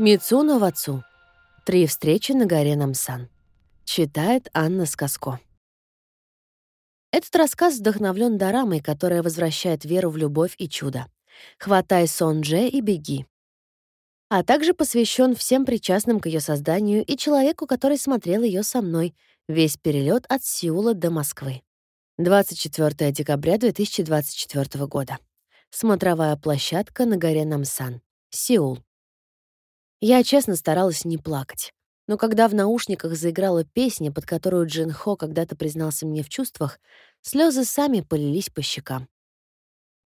Мицуна в отцу. Три встречи на горе Намсан. Читает Анна Сказко. Этот рассказ вдохновлен дорамой, которая возвращает веру в любовь и чудо. «Хватай сон Дже и беги». А также посвящен всем причастным к ее созданию и человеку, который смотрел ее со мной, весь перелет от Сеула до Москвы. 24 декабря 2024 года. Смотровая площадка на горе Намсан. Сеул. Я честно старалась не плакать. Но когда в наушниках заиграла песня, под которую Джин Хо когда-то признался мне в чувствах, слезы сами полились по щекам.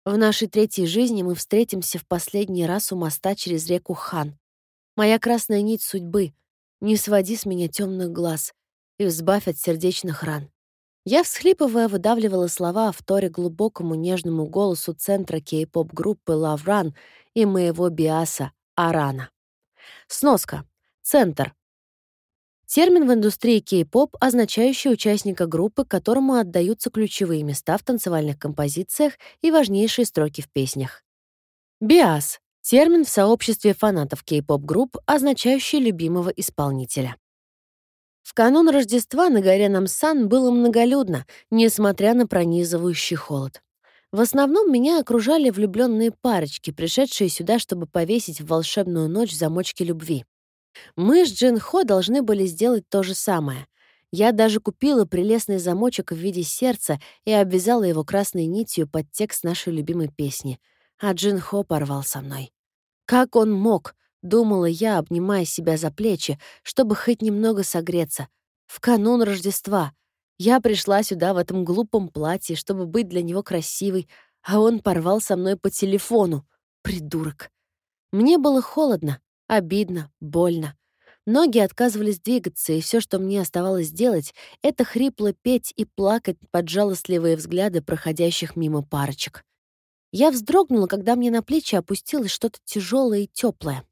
В нашей третьей жизни мы встретимся в последний раз у моста через реку Хан. Моя красная нить судьбы. Не своди с меня темных глаз и избавь от сердечных ран. Я, всхлипывая, выдавливала слова в торе глубокому нежному голосу центра кей-поп-группы Run и моего биаса Арана. Сноска. Центр. Термин в индустрии кей-поп, означающий участника группы, которому отдаются ключевые места в танцевальных композициях и важнейшие строки в песнях. Биас — термин в сообществе фанатов кей-поп-групп, означающий любимого исполнителя. В канун Рождества на горе Намсан было многолюдно, несмотря на пронизывающий холод. В основном меня окружали влюбленные парочки, пришедшие сюда, чтобы повесить в волшебную ночь замочки любви. Мы с Джин Хо должны были сделать то же самое. Я даже купила прелестный замочек в виде сердца и обвязала его красной нитью под текст нашей любимой песни. А Джин Хо порвал со мной. Как он мог? Думала я, обнимая себя за плечи, чтобы хоть немного согреться. В канун Рождества. Я пришла сюда в этом глупом платье, чтобы быть для него красивой, а он порвал со мной по телефону. Придурок. Мне было холодно, обидно, больно. Ноги отказывались двигаться, и все, что мне оставалось делать, это хрипло петь и плакать под жалостливые взгляды проходящих мимо парочек. Я вздрогнула, когда мне на плечи опустилось что-то тяжелое и теплое.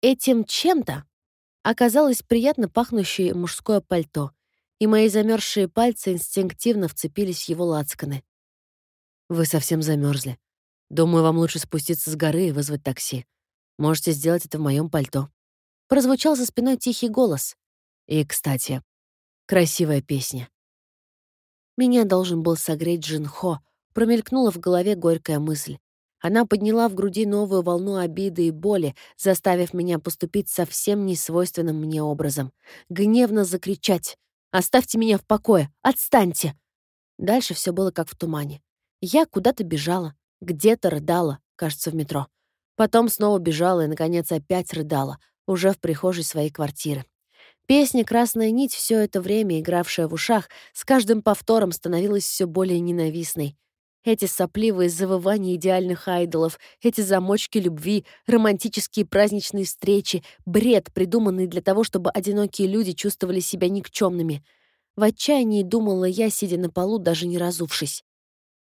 Этим чем-то оказалось приятно пахнущее мужское пальто, и мои замерзшие пальцы инстинктивно вцепились в его лацканы. «Вы совсем замерзли. Думаю, вам лучше спуститься с горы и вызвать такси. Можете сделать это в моем пальто». Прозвучал за спиной тихий голос. И, кстати, красивая песня. Меня должен был согреть Джин Хо, промелькнула в голове горькая мысль. Она подняла в груди новую волну обиды и боли, заставив меня поступить совсем несвойственным мне образом. Гневно закричать Оставьте меня в покое! Отстаньте!» Дальше все было как в тумане. Я куда-то бежала, где-то рыдала, кажется, в метро. Потом снова бежала и, наконец, опять рыдала, уже в прихожей своей квартиры. Песня «Красная нить», все это время игравшая в ушах, с каждым повтором становилась все более ненавистной. Эти сопливые завывания идеальных айдолов, эти замочки любви, романтические праздничные встречи, бред, придуманный для того, чтобы одинокие люди чувствовали себя никчемными. В отчаянии думала я, сидя на полу, даже не разувшись.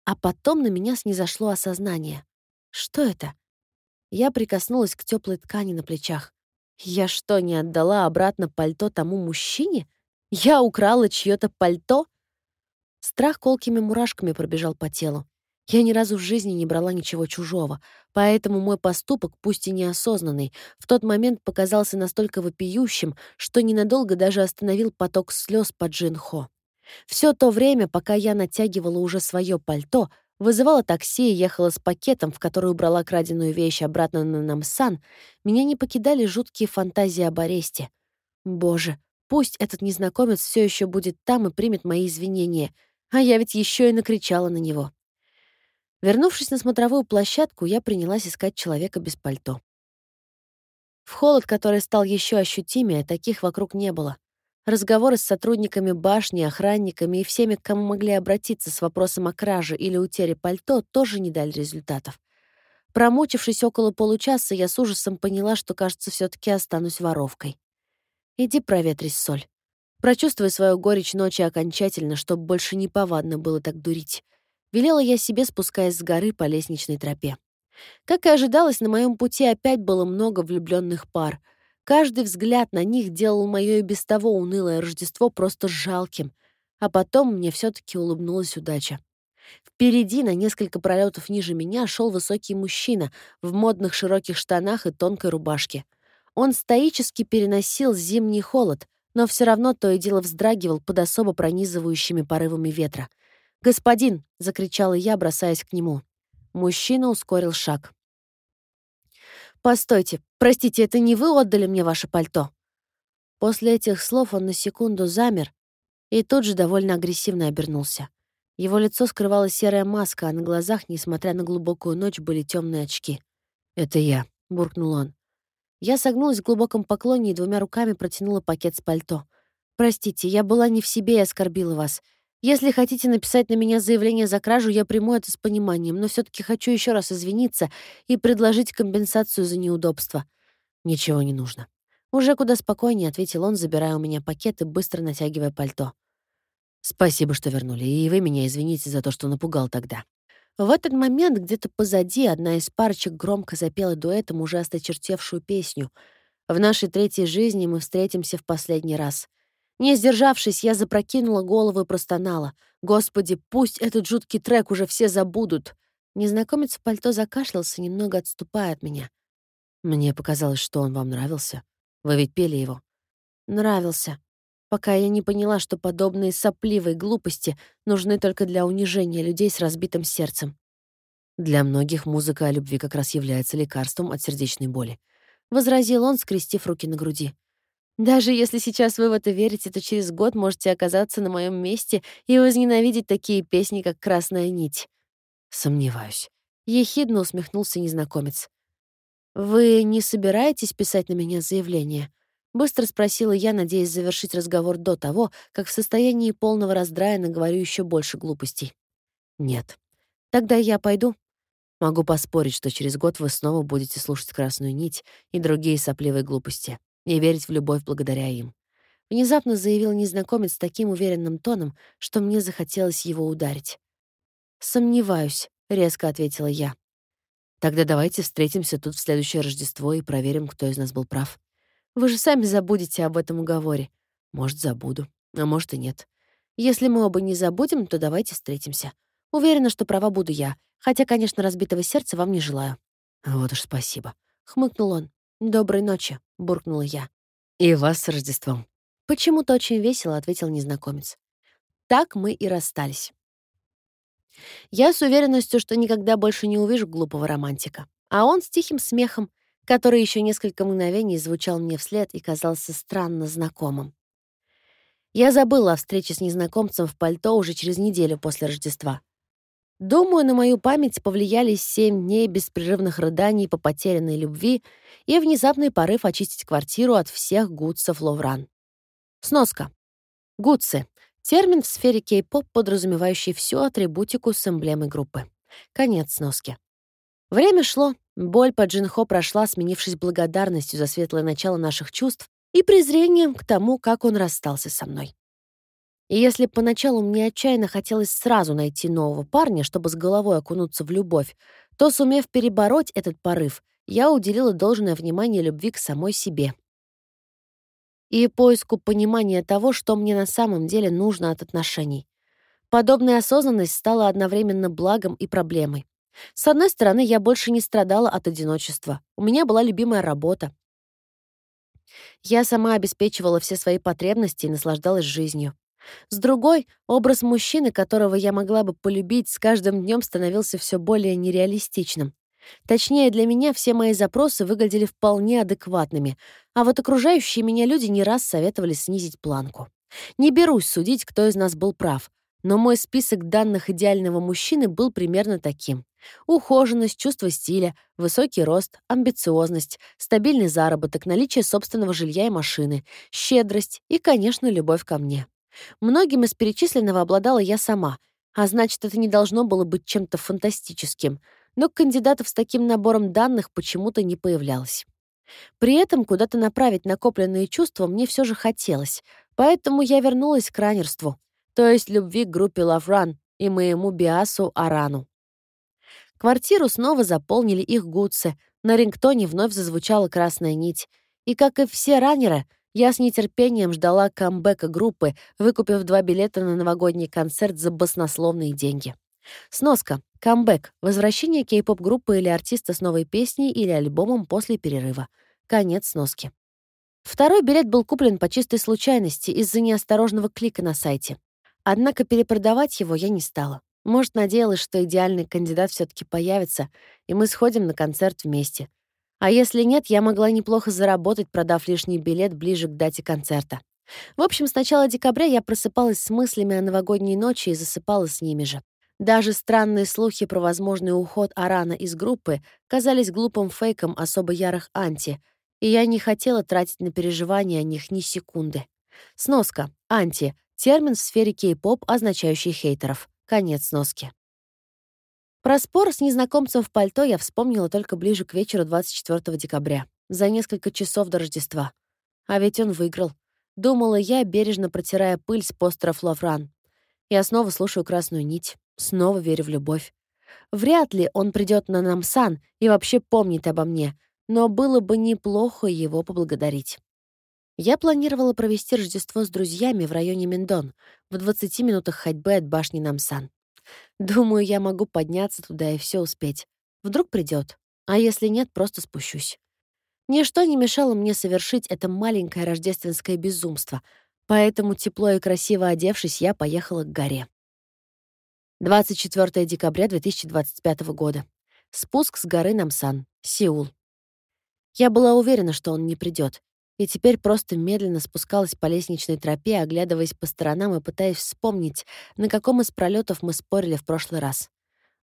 А потом на меня снизошло осознание. Что это? Я прикоснулась к теплой ткани на плечах. Я что, не отдала обратно пальто тому мужчине? Я украла чье-то пальто? Страх колкими мурашками пробежал по телу. Я ни разу в жизни не брала ничего чужого, поэтому мой поступок, пусть и неосознанный, в тот момент показался настолько вопиющим, что ненадолго даже остановил поток слез по Джин-Хо. Все то время, пока я натягивала уже свое пальто, вызывала такси и ехала с пакетом, в который убрала краденую вещь обратно на Намсан, меня не покидали жуткие фантазии об аресте. Боже, пусть этот незнакомец все еще будет там и примет мои извинения — а я ведь еще и накричала на него. Вернувшись на смотровую площадку, я принялась искать человека без пальто. В холод, который стал еще ощутимее, таких вокруг не было. Разговоры с сотрудниками башни, охранниками и всеми, к кому могли обратиться с вопросом о краже или утере пальто, тоже не дали результатов. Промучившись около получаса, я с ужасом поняла, что, кажется, все таки останусь воровкой. «Иди проветрись, соль. Прочувствуй свою горечь ночи окончательно, чтобы больше не повадно было так дурить. Велела я себе, спускаясь с горы по лестничной тропе. Как и ожидалось, на моем пути опять было много влюбленных пар. Каждый взгляд на них делал мое и без того унылое Рождество просто жалким. А потом мне все таки улыбнулась удача. Впереди, на несколько пролетов ниже меня, шел высокий мужчина в модных широких штанах и тонкой рубашке. Он стоически переносил зимний холод, но все равно то и дело вздрагивал под особо пронизывающими порывами ветра. «Господин!» — закричала я, бросаясь к нему. Мужчина ускорил шаг. «Постойте, простите, это не вы отдали мне ваше пальто?» После этих слов он на секунду замер и тут же довольно агрессивно обернулся. Его лицо скрывала серая маска, а на глазах, несмотря на глубокую ночь, были темные очки. «Это я», — буркнул он. Я согнулась в глубоком поклоне и двумя руками протянула пакет с пальто. «Простите, я была не в себе и оскорбила вас. Если хотите написать на меня заявление за кражу, я приму это с пониманием, но все таки хочу еще раз извиниться и предложить компенсацию за неудобство». «Ничего не нужно». Уже куда спокойнее, — ответил он, забирая у меня пакет и быстро натягивая пальто. Спасибо, что вернули, и вы меня извините за то, что напугал тогда. В этот момент где-то позади одна из парочек громко запела дуэтом уже осточертевшую песню. В нашей третьей жизни мы встретимся в последний раз. Не сдержавшись, я запрокинула голову и простонала. «Господи, пусть этот жуткий трек уже все забудут!» Незнакомец в пальто закашлялся, немного отступая от меня. «Мне показалось, что он вам нравился. Вы ведь пели его?» «Нравился пока я не поняла, что подобные сопливые глупости нужны только для унижения людей с разбитым сердцем. Для многих музыка о любви как раз является лекарством от сердечной боли. Возразил он, скрестив руки на груди. Даже если сейчас вы в это верите, то через год можете оказаться на моем месте и возненавидеть такие песни, как «Красная нить». Сомневаюсь. Ехидно усмехнулся незнакомец. «Вы не собираетесь писать на меня заявление?» Быстро спросила я, надеясь завершить разговор до того, как в состоянии полного раздрая наговорю еще больше глупостей. «Нет. Тогда я пойду. Могу поспорить, что через год вы снова будете слушать «Красную нить» и другие сопливые глупости, и верить в любовь благодаря им». Внезапно заявил незнакомец таким уверенным тоном, что мне захотелось его ударить. «Сомневаюсь», — резко ответила я. «Тогда давайте встретимся тут в следующее Рождество и проверим, кто из нас был прав». Вы же сами забудете об этом уговоре. Может, забуду, а может и нет. Если мы оба не забудем, то давайте встретимся. Уверена, что права буду я, хотя, конечно, разбитого сердца вам не желаю». «Вот уж спасибо», — хмыкнул он. «Доброй ночи», — буркнула я. «И вас с Рождеством». «Почему-то очень весело», — ответил незнакомец. Так мы и расстались. Я с уверенностью, что никогда больше не увижу глупого романтика. А он с тихим смехом который еще несколько мгновений звучал мне вслед и казался странно знакомым. Я забыла о встрече с незнакомцем в пальто уже через неделю после Рождества. Думаю, на мою память повлияли семь дней беспрерывных рыданий по потерянной любви и внезапный порыв очистить квартиру от всех гудсов Ловран. Сноска. Гудсы — термин в сфере кей-поп, подразумевающий всю атрибутику с эмблемой группы. Конец сноски. Время шло, Боль по Джинхо прошла, сменившись благодарностью за светлое начало наших чувств и презрением к тому, как он расстался со мной. И если поначалу мне отчаянно хотелось сразу найти нового парня, чтобы с головой окунуться в любовь, то, сумев перебороть этот порыв, я уделила должное внимание любви к самой себе. И поиску понимания того, что мне на самом деле нужно от отношений. Подобная осознанность стала одновременно благом и проблемой. С одной стороны, я больше не страдала от одиночества. У меня была любимая работа. Я сама обеспечивала все свои потребности и наслаждалась жизнью. С другой, образ мужчины, которого я могла бы полюбить, с каждым днем становился все более нереалистичным. Точнее, для меня все мои запросы выглядели вполне адекватными, а вот окружающие меня люди не раз советовали снизить планку. Не берусь судить, кто из нас был прав, но мой список данных идеального мужчины был примерно таким. Ухоженность, чувство стиля, высокий рост, амбициозность, стабильный заработок, наличие собственного жилья и машины, щедрость и, конечно, любовь ко мне. Многим из перечисленного обладала я сама, а значит, это не должно было быть чем-то фантастическим, но кандидатов с таким набором данных почему-то не появлялось. При этом куда-то направить накопленные чувства мне все же хотелось, поэтому я вернулась к ранерству, то есть любви к группе Run и моему биасу Арану. Квартиру снова заполнили их гудсы, на рингтоне вновь зазвучала красная нить. И, как и все раннеры, я с нетерпением ждала камбэка группы, выкупив два билета на новогодний концерт за баснословные деньги. Сноска. Камбэк. Возвращение кей-поп-группы или артиста с новой песней или альбомом после перерыва. Конец сноски. Второй билет был куплен по чистой случайности из-за неосторожного клика на сайте. Однако перепродавать его я не стала. Может, надеялась, что идеальный кандидат все таки появится, и мы сходим на концерт вместе. А если нет, я могла неплохо заработать, продав лишний билет ближе к дате концерта. В общем, с начала декабря я просыпалась с мыслями о новогодней ночи и засыпала с ними же. Даже странные слухи про возможный уход Арана из группы казались глупым фейком особо ярых анти, и я не хотела тратить на переживания о них ни секунды. Сноска. Анти. Термин в сфере кей-поп, означающий хейтеров. Конец сноски. Про спор с незнакомцем в пальто я вспомнила только ближе к вечеру 24 декабря, за несколько часов до Рождества. А ведь он выиграл. Думала я, бережно протирая пыль с постеров Лавран. Я снова слушаю «Красную нить», снова верю в любовь. Вряд ли он придет на Намсан и вообще помнит обо мне, но было бы неплохо его поблагодарить. Я планировала провести Рождество с друзьями в районе Мендон, в 20 минутах ходьбы от башни Намсан. Думаю, я могу подняться туда и все успеть. Вдруг придет, а если нет, просто спущусь. Ничто не мешало мне совершить это маленькое рождественское безумство, поэтому, тепло и красиво одевшись, я поехала к горе. 24 декабря 2025 года. Спуск с горы Намсан, Сеул. Я была уверена, что он не придет, и теперь просто медленно спускалась по лестничной тропе, оглядываясь по сторонам и пытаясь вспомнить, на каком из пролетов мы спорили в прошлый раз.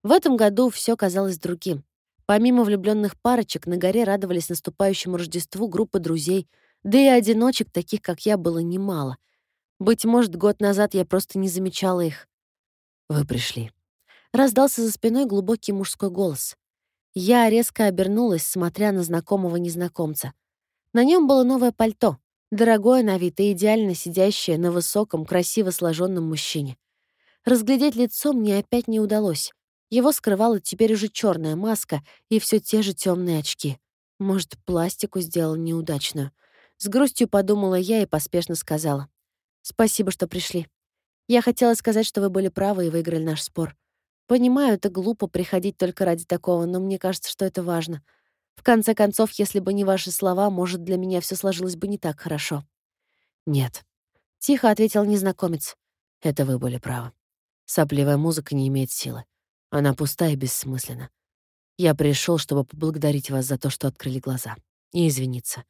В этом году все казалось другим. Помимо влюбленных парочек, на горе радовались наступающему Рождеству группы друзей, да и одиночек, таких как я, было немало. Быть может, год назад я просто не замечала их. «Вы пришли». Раздался за спиной глубокий мужской голос. Я резко обернулась, смотря на знакомого незнакомца. На нем было новое пальто, дорогое на вид и идеально сидящее на высоком, красиво сложенном мужчине. Разглядеть лицо мне опять не удалось. Его скрывала теперь уже черная маска и все те же темные очки. Может, пластику сделал неудачную. С грустью подумала я и поспешно сказала. «Спасибо, что пришли. Я хотела сказать, что вы были правы и выиграли наш спор. Понимаю, это глупо приходить только ради такого, но мне кажется, что это важно. В конце концов, если бы не ваши слова, может, для меня все сложилось бы не так хорошо. Нет. Тихо ответил незнакомец. Это вы были правы. Сопливая музыка не имеет силы. Она пуста и бессмысленна. Я пришел, чтобы поблагодарить вас за то, что открыли глаза. И извиниться.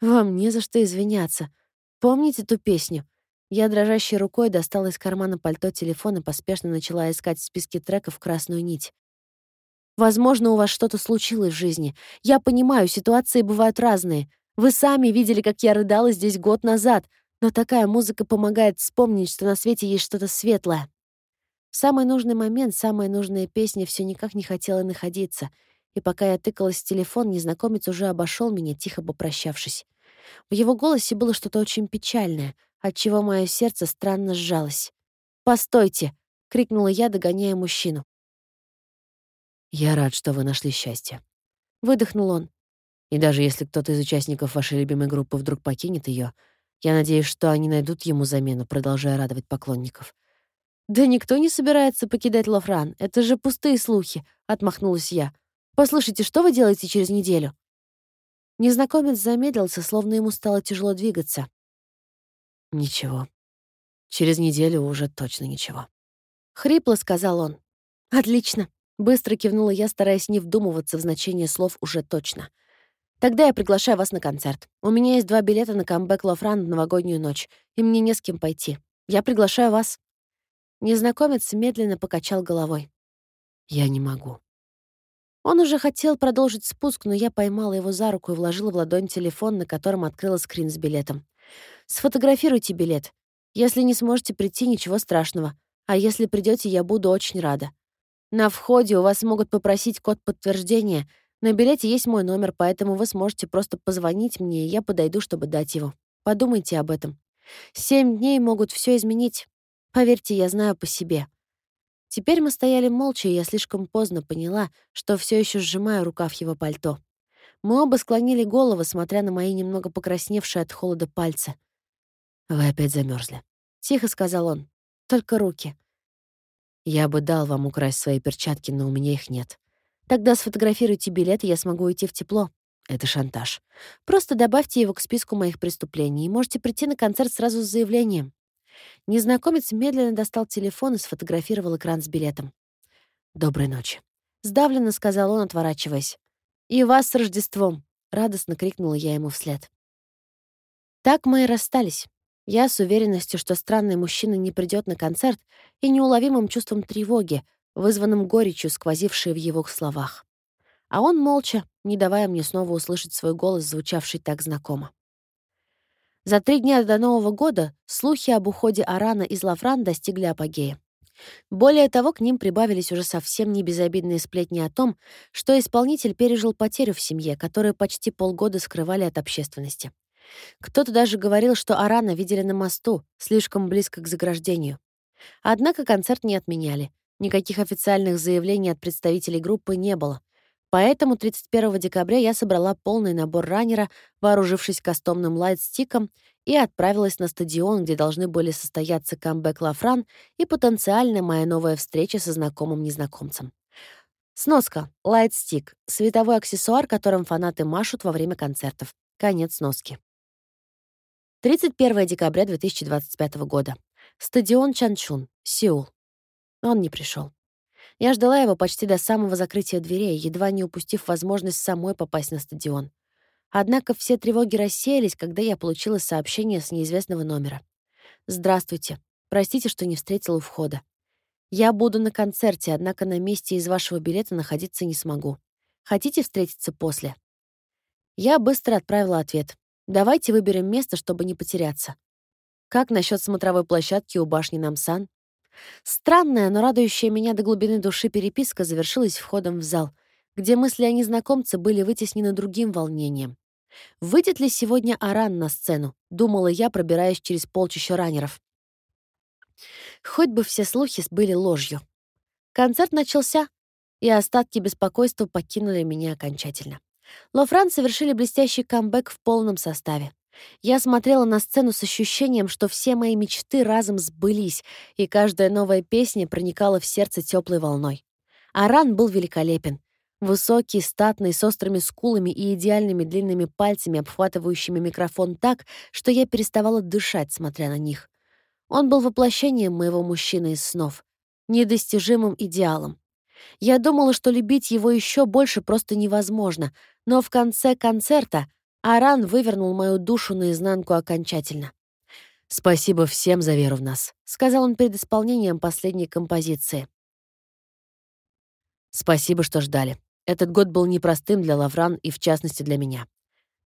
Вам не за что извиняться. Помните ту песню? Я дрожащей рукой достала из кармана пальто телефон и поспешно начала искать в списке треков красную нить. Возможно, у вас что-то случилось в жизни. Я понимаю, ситуации бывают разные. Вы сами видели, как я рыдала здесь год назад, но такая музыка помогает вспомнить, что на свете есть что-то светлое. В самый нужный момент самая нужная песня все никак не хотела находиться, и пока я тыкалась в телефон, незнакомец уже обошел меня, тихо попрощавшись. В его голосе было что-то очень печальное, отчего мое сердце странно сжалось. «Постойте!» — крикнула я, догоняя мужчину. «Я рад, что вы нашли счастье». Выдохнул он. «И даже если кто-то из участников вашей любимой группы вдруг покинет ее, я надеюсь, что они найдут ему замену, продолжая радовать поклонников». «Да никто не собирается покидать Лофран. Это же пустые слухи», — отмахнулась я. «Послушайте, что вы делаете через неделю?» Незнакомец замедлился, словно ему стало тяжело двигаться. «Ничего. Через неделю уже точно ничего». Хрипло сказал он. «Отлично. Быстро кивнула я, стараясь не вдумываться в значение слов уже точно. «Тогда я приглашаю вас на концерт. У меня есть два билета на камбэк Лофран в новогоднюю ночь, и мне не с кем пойти. Я приглашаю вас». Незнакомец медленно покачал головой. «Я не могу». Он уже хотел продолжить спуск, но я поймала его за руку и вложила в ладонь телефон, на котором открыла скрин с билетом. «Сфотографируйте билет. Если не сможете прийти, ничего страшного. А если придете, я буду очень рада. На входе у вас могут попросить код подтверждения. На билете есть мой номер, поэтому вы сможете просто позвонить мне, и я подойду, чтобы дать его. Подумайте об этом. Семь дней могут все изменить. Поверьте, я знаю по себе. Теперь мы стояли молча, и я слишком поздно поняла, что все еще сжимаю рукав его пальто. Мы оба склонили головы, смотря на мои немного покрасневшие от холода пальцы. «Вы опять замерзли, тихо сказал он. «Только руки. Я бы дал вам украсть свои перчатки, но у меня их нет. Тогда сфотографируйте билет, и я смогу уйти в тепло. Это шантаж. Просто добавьте его к списку моих преступлений, и можете прийти на концерт сразу с заявлением. Незнакомец медленно достал телефон и сфотографировал экран с билетом. «Доброй ночи», — сдавленно сказал он, отворачиваясь. «И вас с Рождеством!» — радостно крикнула я ему вслед. Так мы и расстались. Я с уверенностью, что странный мужчина не придет на концерт, и неуловимым чувством тревоги, вызванным горечью, сквозившей в его словах. А он молча, не давая мне снова услышать свой голос, звучавший так знакомо. За три дня до Нового года слухи об уходе Арана из Лавран достигли апогея. Более того, к ним прибавились уже совсем не сплетни о том, что исполнитель пережил потерю в семье, которую почти полгода скрывали от общественности. Кто-то даже говорил, что Арана видели на мосту, слишком близко к заграждению. Однако концерт не отменяли. Никаких официальных заявлений от представителей группы не было. Поэтому 31 декабря я собрала полный набор раннера, вооружившись кастомным лайтстиком, и отправилась на стадион, где должны были состояться камбэк Лафран и потенциально моя новая встреча со знакомым незнакомцем. Сноска. Лайтстик — световой аксессуар, которым фанаты машут во время концертов. Конец сноски. 31 декабря 2025 года. Стадион Чанчун, Сеул. Он не пришел. Я ждала его почти до самого закрытия дверей, едва не упустив возможность самой попасть на стадион. Однако все тревоги рассеялись, когда я получила сообщение с неизвестного номера. «Здравствуйте. Простите, что не встретила у входа. Я буду на концерте, однако на месте из вашего билета находиться не смогу. Хотите встретиться после?» Я быстро отправила ответ. Давайте выберем место, чтобы не потеряться. Как насчет смотровой площадки у башни Намсан? Странная, но радующая меня до глубины души переписка завершилась входом в зал, где мысли о незнакомце были вытеснены другим волнением. Выйдет ли сегодня Аран на сцену? Думала я, пробираясь через полчища раннеров. Хоть бы все слухи были ложью. Концерт начался, и остатки беспокойства покинули меня окончательно. Лофран совершили блестящий камбэк в полном составе. Я смотрела на сцену с ощущением, что все мои мечты разом сбылись, и каждая новая песня проникала в сердце теплой волной. Аран был великолепен. Высокий, статный, с острыми скулами и идеальными длинными пальцами, обхватывающими микрофон так, что я переставала дышать, смотря на них. Он был воплощением моего мужчины из снов, недостижимым идеалом. Я думала, что любить его еще больше просто невозможно, но в конце концерта Аран вывернул мою душу наизнанку окончательно. «Спасибо всем за веру в нас», — сказал он перед исполнением последней композиции. «Спасибо, что ждали. Этот год был непростым для Лавран и, в частности, для меня.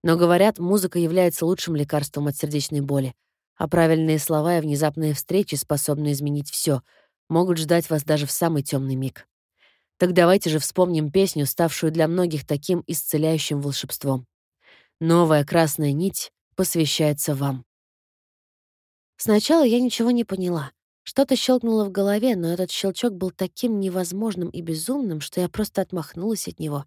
Но, говорят, музыка является лучшим лекарством от сердечной боли, а правильные слова и внезапные встречи, способные изменить все, могут ждать вас даже в самый темный миг. Так давайте же вспомним песню, ставшую для многих таким исцеляющим волшебством. Новая красная нить посвящается вам. Сначала я ничего не поняла. Что-то щелкнуло в голове, но этот щелчок был таким невозможным и безумным, что я просто отмахнулась от него.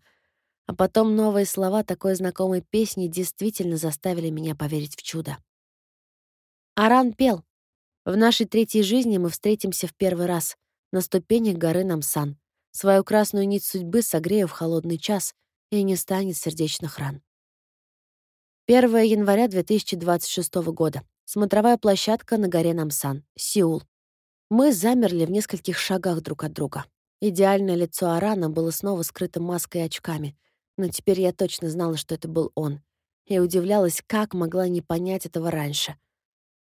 А потом новые слова такой знакомой песни действительно заставили меня поверить в чудо. Аран пел. «В нашей третьей жизни мы встретимся в первый раз на ступенях горы Намсан. Свою красную нить судьбы согрею в холодный час, и не станет сердечных ран. 1 января 2026 года. Смотровая площадка на горе Намсан, Сеул. Мы замерли в нескольких шагах друг от друга. Идеальное лицо Арана было снова скрыто маской и очками, но теперь я точно знала, что это был он. И удивлялась, как могла не понять этого раньше.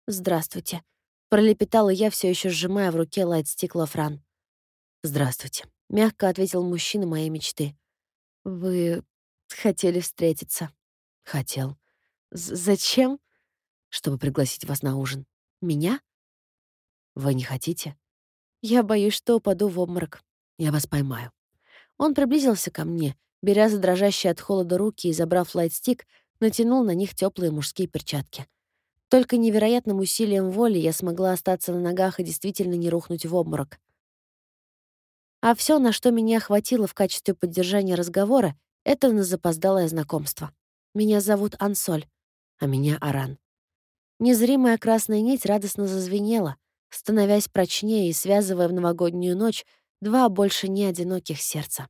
«Здравствуйте», — пролепетала я, все еще сжимая в руке лайтстик Лафран. «Здравствуйте», — мягко ответил мужчина моей мечты. «Вы хотели встретиться?» «Хотел». З «Зачем?» «Чтобы пригласить вас на ужин». «Меня?» «Вы не хотите?» «Я боюсь, что упаду в обморок. Я вас поймаю». Он приблизился ко мне, беря за дрожащие от холода руки и, забрав лайтстик, натянул на них теплые мужские перчатки. Только невероятным усилием воли я смогла остаться на ногах и действительно не рухнуть в обморок. А все, на что меня хватило в качестве поддержания разговора, это на запоздалое знакомство. Меня зовут Ансоль, а меня Аран. Незримая красная нить радостно зазвенела, становясь прочнее и связывая в новогоднюю ночь два больше не одиноких сердца.